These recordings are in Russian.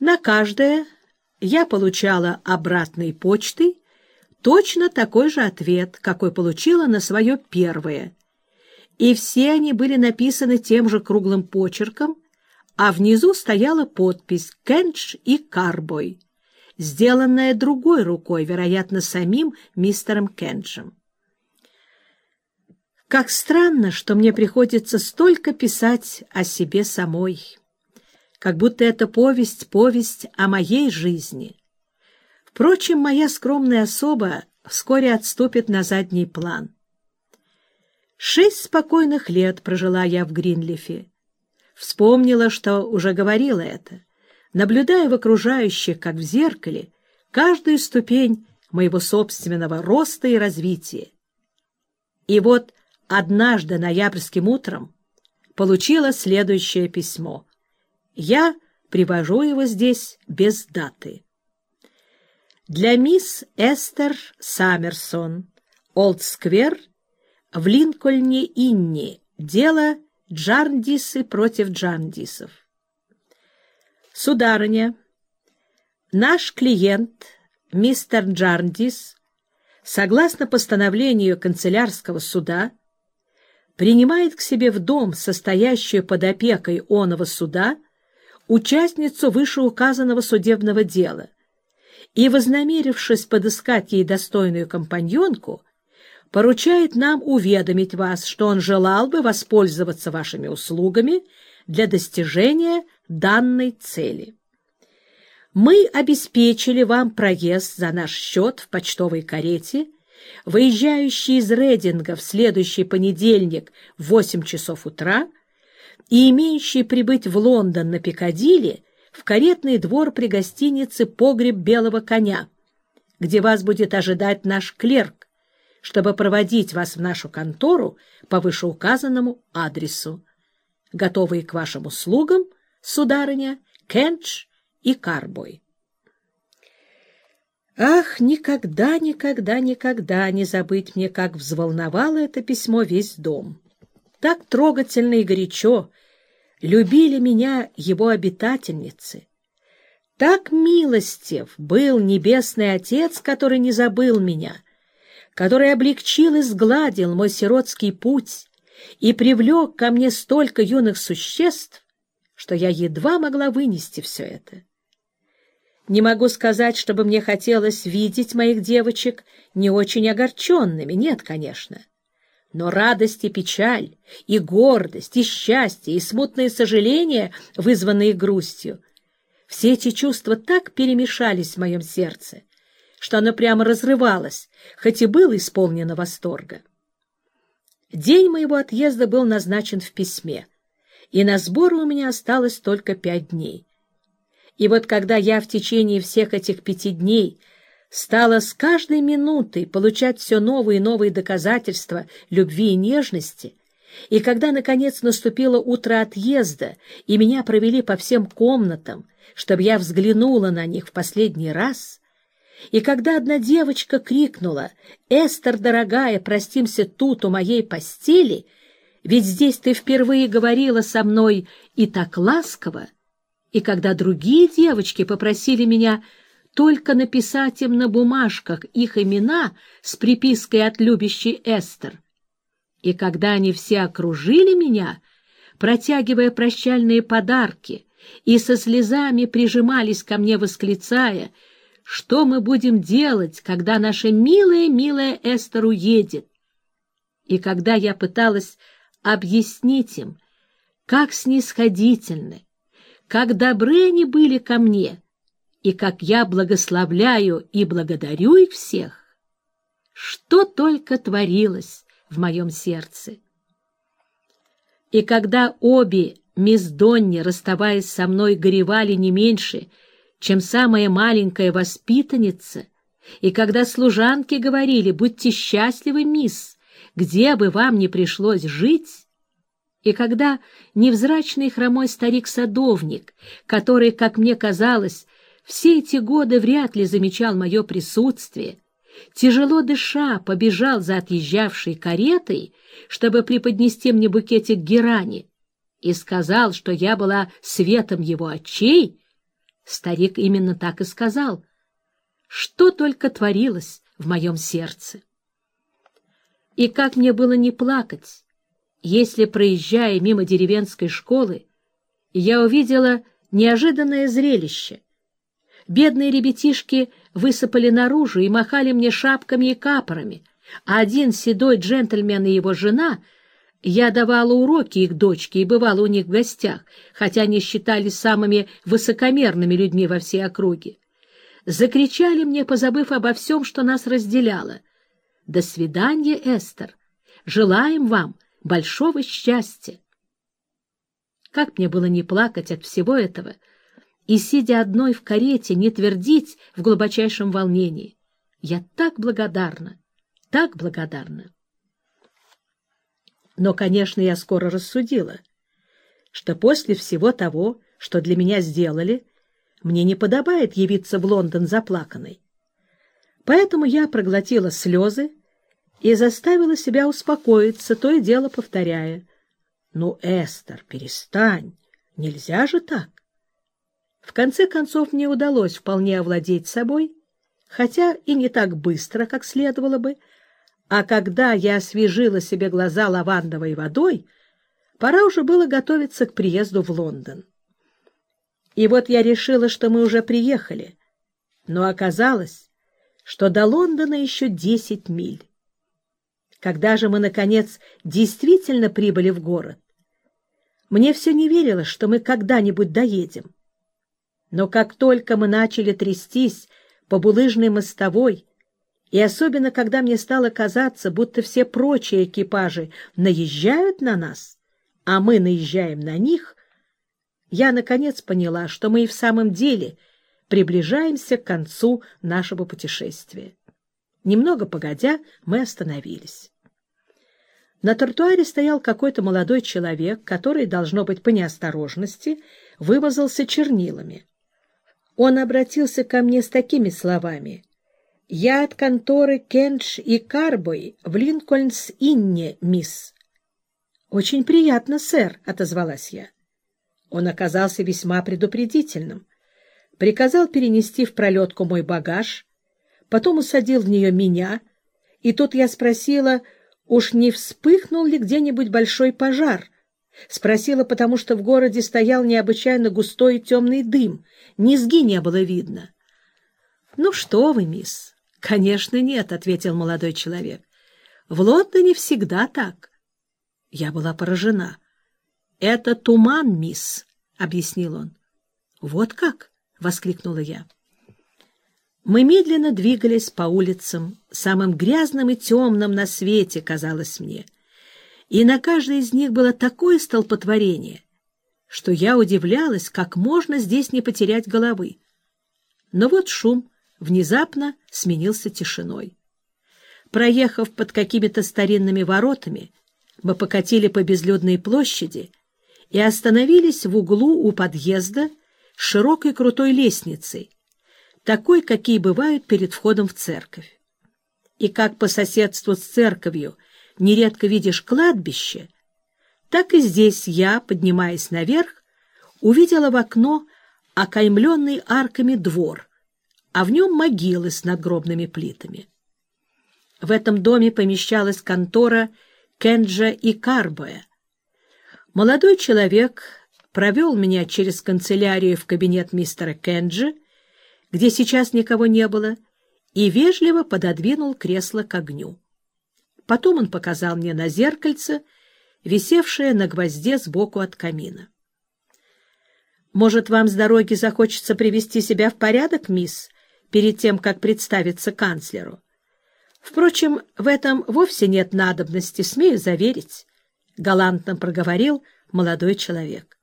На каждое я получала обратной почтой точно такой же ответ, какой получила на свое первое. И все они были написаны тем же круглым почерком, а внизу стояла подпись «Кенч и Карбой», сделанная другой рукой, вероятно, самим мистером Кенчем. Как странно, что мне приходится столько писать о себе самой, как будто это повесть, повесть о моей жизни. Впрочем, моя скромная особа вскоре отступит на задний план. Шесть спокойных лет прожила я в Гринлифе. Вспомнила, что уже говорила это, наблюдая в окружающих, как в зеркале, каждую ступень моего собственного роста и развития. И вот однажды ноябрьским утром получила следующее письмо. Я привожу его здесь без даты. Для мисс Эстер Саммерсон, Олдсквер, в Линкольне-Инни, дело Джарндисы против Джарндисов. Сударыня, наш клиент, мистер Джарндис, согласно постановлению канцелярского суда, принимает к себе в дом, состоящую под опекой оного суда, участницу вышеуказанного судебного дела, и, вознамерившись подыскать ей достойную компаньонку, поручает нам уведомить вас, что он желал бы воспользоваться вашими услугами для достижения данной цели. Мы обеспечили вам проезд за наш счет в почтовой карете, выезжающей из Рейдинга в следующий понедельник в 8 часов утра и имеющий прибыть в Лондон на Пикадилли в каретный двор при гостинице «Погреб белого коня», где вас будет ожидать наш клерк, чтобы проводить вас в нашу контору по вышеуказанному адресу. Готовые к вашим услугам, сударыня, Кенч и Карбой. Ах, никогда, никогда, никогда не забыть мне, как взволновало это письмо весь дом. Так трогательно и горячо любили меня его обитательницы. Так милостив был Небесный Отец, который не забыл меня — который облегчил и сгладил мой сиротский путь и привлек ко мне столько юных существ, что я едва могла вынести все это. Не могу сказать, чтобы мне хотелось видеть моих девочек не очень огорченными, нет, конечно. Но радость и печаль, и гордость, и счастье, и смутное сожаление, вызванные грустью, все эти чувства так перемешались в моем сердце, что оно прямо разрывалось, хоть и было исполнено восторга. День моего отъезда был назначен в письме, и на сборы у меня осталось только пять дней. И вот когда я в течение всех этих пяти дней стала с каждой минутой получать все новые и новые доказательства любви и нежности, и когда, наконец, наступило утро отъезда, и меня провели по всем комнатам, чтобы я взглянула на них в последний раз — и когда одна девочка крикнула «Эстер, дорогая, простимся тут, у моей постели», ведь здесь ты впервые говорила со мной и так ласково, и когда другие девочки попросили меня только написать им на бумажках их имена с припиской от любящей Эстер, и когда они все окружили меня, протягивая прощальные подарки, и со слезами прижимались ко мне, восклицая — что мы будем делать, когда наша милая-милая Эстер уедет? И когда я пыталась объяснить им, как снисходительны, как добры они были ко мне, и как я благословляю и благодарю их всех, что только творилось в моем сердце. И когда обе мисс Донни, расставаясь со мной, горевали не меньше, чем самая маленькая воспитанница, и когда служанки говорили «Будьте счастливы, мисс, где бы вам ни пришлось жить», и когда невзрачный хромой старик-садовник, который, как мне казалось, все эти годы вряд ли замечал мое присутствие, тяжело дыша побежал за отъезжавшей каретой, чтобы преподнести мне букетик герани, и сказал, что я была светом его очей, Старик именно так и сказал. Что только творилось в моем сердце. И как мне было не плакать, если, проезжая мимо деревенской школы, я увидела неожиданное зрелище. Бедные ребятишки высыпали наружу и махали мне шапками и капорами, а один седой джентльмен и его жена — я давала уроки их дочке и бывала у них в гостях, хотя они считались самыми высокомерными людьми во всей округе. Закричали мне, позабыв обо всем, что нас разделяло. «До свидания, Эстер! Желаем вам большого счастья!» Как мне было не плакать от всего этого и, сидя одной в карете, не твердить в глубочайшем волнении. Я так благодарна, так благодарна. Но, конечно, я скоро рассудила, что после всего того, что для меня сделали, мне не подобает явиться в Лондон заплаканной. Поэтому я проглотила слезы и заставила себя успокоиться, то и дело повторяя. «Ну, Эстер, перестань, нельзя же так!» В конце концов, мне удалось вполне овладеть собой, хотя и не так быстро, как следовало бы, а когда я освежила себе глаза лавандовой водой, пора уже было готовиться к приезду в Лондон. И вот я решила, что мы уже приехали, но оказалось, что до Лондона еще десять миль. Когда же мы, наконец, действительно прибыли в город, мне все не верилось, что мы когда-нибудь доедем. Но как только мы начали трястись по булыжной мостовой, и особенно, когда мне стало казаться, будто все прочие экипажи наезжают на нас, а мы наезжаем на них, я, наконец, поняла, что мы и в самом деле приближаемся к концу нашего путешествия. Немного погодя, мы остановились. На тротуаре стоял какой-то молодой человек, который, должно быть, по неосторожности, вымазался чернилами. Он обратился ко мне с такими словами — «Я от конторы Кенш и Карбой в Линкольнс-Инне, мисс». «Очень приятно, сэр», — отозвалась я. Он оказался весьма предупредительным. Приказал перенести в пролетку мой багаж, потом усадил в нее меня, и тут я спросила, уж не вспыхнул ли где-нибудь большой пожар. Спросила, потому что в городе стоял необычайно густой и темный дым, низги не было видно. — Ну что вы, мисс, — Конечно, нет, — ответил молодой человек. — В Лондоне всегда так. Я была поражена. — Это туман, мисс, — объяснил он. — Вот как? — воскликнула я. Мы медленно двигались по улицам, самым грязным и темным на свете, казалось мне. И на каждой из них было такое столпотворение, что я удивлялась, как можно здесь не потерять головы. Но вот шум — внезапно сменился тишиной. Проехав под какими-то старинными воротами, мы покатили по безлюдной площади и остановились в углу у подъезда с широкой крутой лестницей, такой, какие бывают перед входом в церковь. И как по соседству с церковью нередко видишь кладбище, так и здесь я, поднимаясь наверх, увидела в окно окаймленный арками двор, а в нем могилы с надгробными плитами. В этом доме помещалась контора Кенджа и Карбоя. Молодой человек провел меня через канцелярию в кабинет мистера Кенджи, где сейчас никого не было, и вежливо пододвинул кресло к огню. Потом он показал мне на зеркальце, висевшее на гвозде сбоку от камина. «Может, вам с дороги захочется привести себя в порядок, мисс?» перед тем, как представиться канцлеру. Впрочем, в этом вовсе нет надобности, смею заверить, — галантно проговорил молодой человек.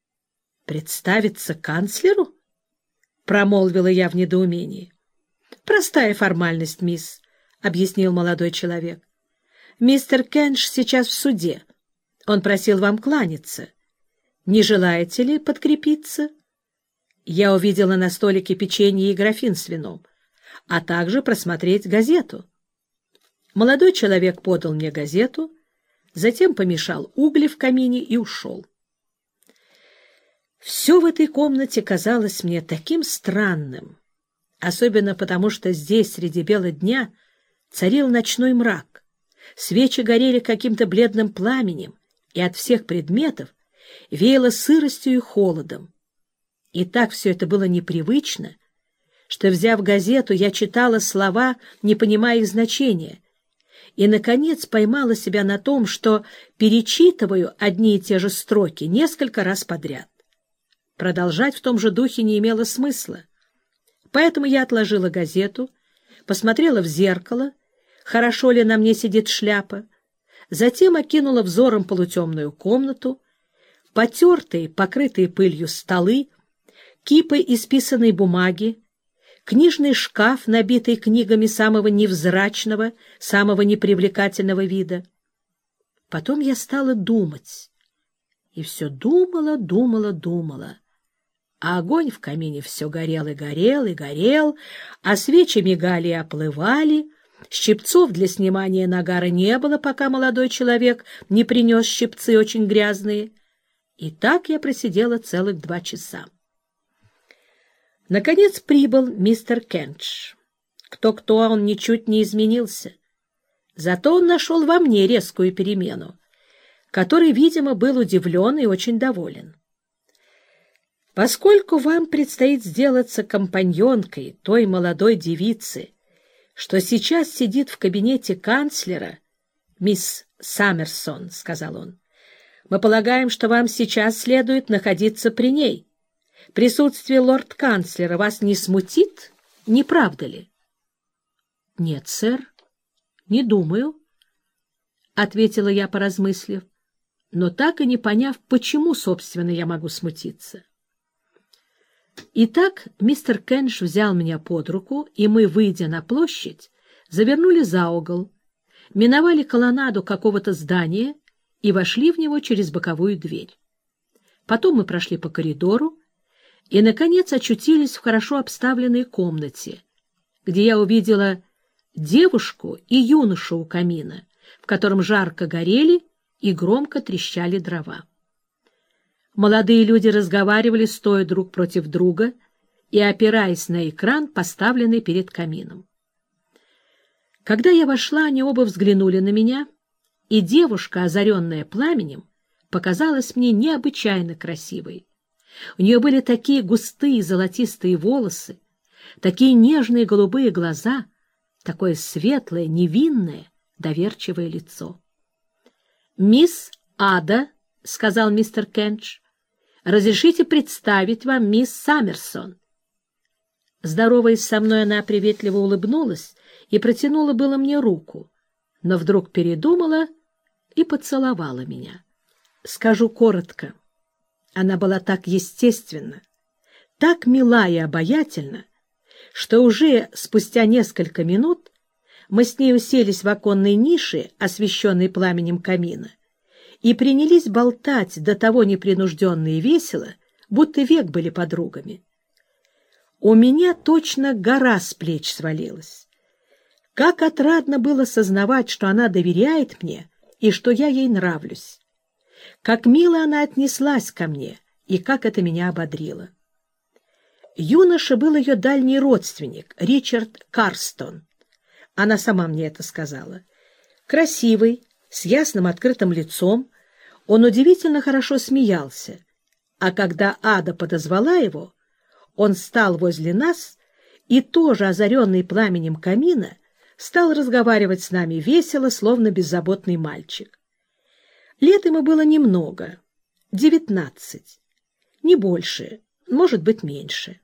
— Представиться канцлеру? — промолвила я в недоумении. — Простая формальность, мисс, — объяснил молодой человек. — Мистер Кенш сейчас в суде. Он просил вам кланяться. Не желаете ли подкрепиться? — я увидела на столике печенье и графин с вином, а также просмотреть газету. Молодой человек подал мне газету, затем помешал угли в камине и ушел. Все в этой комнате казалось мне таким странным, особенно потому, что здесь среди бела дня царил ночной мрак, свечи горели каким-то бледным пламенем, и от всех предметов веяло сыростью и холодом. И так все это было непривычно, что, взяв газету, я читала слова, не понимая их значения, и, наконец, поймала себя на том, что перечитываю одни и те же строки несколько раз подряд. Продолжать в том же духе не имело смысла. Поэтому я отложила газету, посмотрела в зеркало, хорошо ли на мне сидит шляпа, затем окинула взором полутемную комнату, потертые, покрытые пылью столы, кипы исписанной бумаги, книжный шкаф, набитый книгами самого невзрачного, самого непривлекательного вида. Потом я стала думать, и все думала, думала, думала. А огонь в камине все горел и горел и горел, а свечи мигали и оплывали, щипцов для снимания нагара не было, пока молодой человек не принес щипцы очень грязные. И так я просидела целых два часа. Наконец прибыл мистер Кенч. Кто-кто, он ничуть не изменился. Зато он нашел во мне резкую перемену, который, видимо, был удивлен и очень доволен. Поскольку вам предстоит сделаться компаньонкой той молодой девицы, что сейчас сидит в кабинете канцлера, мисс Саммерсон, — сказал он, — мы полагаем, что вам сейчас следует находиться при ней — Присутствие лорд-канцлера вас не смутит, не правда ли? — Нет, сэр, не думаю, — ответила я, поразмыслив, но так и не поняв, почему, собственно, я могу смутиться. Итак, мистер Кенш взял меня под руку, и мы, выйдя на площадь, завернули за угол, миновали колоннаду какого-то здания и вошли в него через боковую дверь. Потом мы прошли по коридору, и, наконец, очутились в хорошо обставленной комнате, где я увидела девушку и юношу у камина, в котором жарко горели и громко трещали дрова. Молодые люди разговаривали, стоя друг против друга и опираясь на экран, поставленный перед камином. Когда я вошла, они оба взглянули на меня, и девушка, озаренная пламенем, показалась мне необычайно красивой. У нее были такие густые золотистые волосы, такие нежные голубые глаза, такое светлое, невинное, доверчивое лицо. «Мисс Ада», — сказал мистер Кенч, — «разрешите представить вам мисс Саммерсон». Здороваясь со мной, она приветливо улыбнулась и протянула было мне руку, но вдруг передумала и поцеловала меня. Скажу коротко. Она была так естественна, так мила и обаятельна, что уже спустя несколько минут мы с ней уселись в оконной нише, освещенной пламенем камина, и принялись болтать до того непринужденно и весело, будто век были подругами. У меня точно гора с плеч свалилась. Как отрадно было сознавать, что она доверяет мне и что я ей нравлюсь как мило она отнеслась ко мне и как это меня ободрило. Юноша был ее дальний родственник, Ричард Карстон. Она сама мне это сказала. Красивый, с ясным открытым лицом, он удивительно хорошо смеялся, а когда Ада подозвала его, он стал возле нас и, тоже озаренный пламенем камина, стал разговаривать с нами весело, словно беззаботный мальчик. Лет ему было немного, девятнадцать, не больше, может быть, меньше.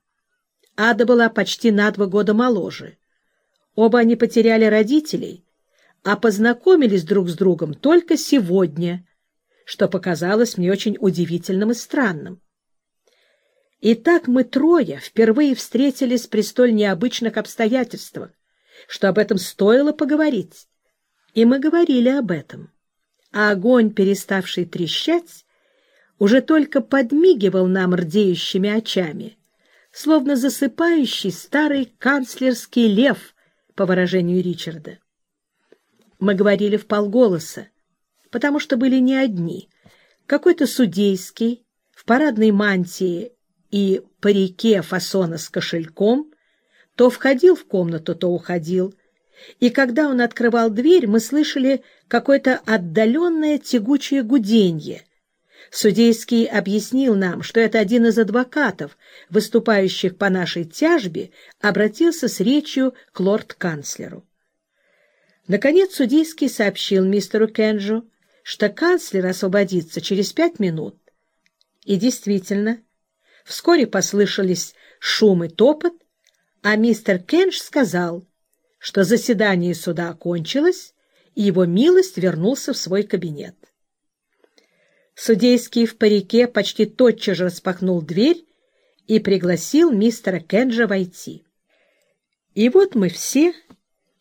Ада была почти на два года моложе. Оба они потеряли родителей, а познакомились друг с другом только сегодня, что показалось мне очень удивительным и странным. И так мы трое впервые встретились при столь необычных обстоятельствах, что об этом стоило поговорить. И мы говорили об этом а огонь, переставший трещать, уже только подмигивал нам рдеющими очами, словно засыпающий старый канцлерский лев, по выражению Ричарда. Мы говорили в полголоса, потому что были не одни. Какой-то судейский, в парадной мантии и парике фасона с кошельком, то входил в комнату, то уходил, и когда он открывал дверь, мы слышали какое-то отдаленное тягучее гуденье. Судейский объяснил нам, что это один из адвокатов, выступающих по нашей тяжбе, обратился с речью к лорд-канцлеру. Наконец судейский сообщил мистеру Кенджу, что канцлер освободится через пять минут. И действительно, вскоре послышались шум и топот, а мистер Кендж сказал, что заседание суда окончилось, и его милость вернулся в свой кабинет. Судейский в парике почти тотчас же распахнул дверь и пригласил мистера Кенджа войти. И вот мы все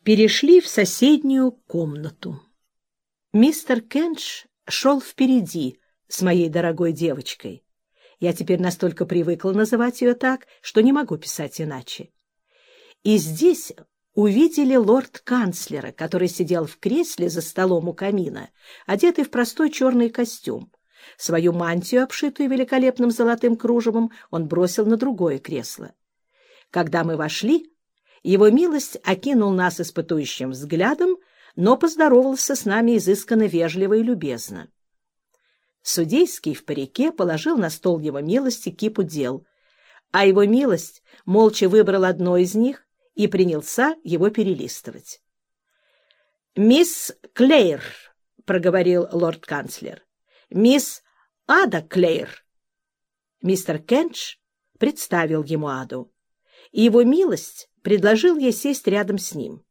перешли в соседнюю комнату. Мистер Кендж шел впереди с моей дорогой девочкой. Я теперь настолько привыкла называть ее так, что не могу писать иначе. И здесь увидели лорд-канцлера, который сидел в кресле за столом у камина, одетый в простой черный костюм. Свою мантию, обшитую великолепным золотым кружевом, он бросил на другое кресло. Когда мы вошли, его милость окинул нас испытующим взглядом, но поздоровался с нами изысканно вежливо и любезно. Судейский в парике положил на стол его милости кипу дел, а его милость молча выбрал одно из них и принялся его перелистывать. «Мисс Клейр», — проговорил лорд-канцлер, — «мисс Ада Клейр». Мистер Кенч представил ему Аду, и его милость предложил ей сесть рядом с ним.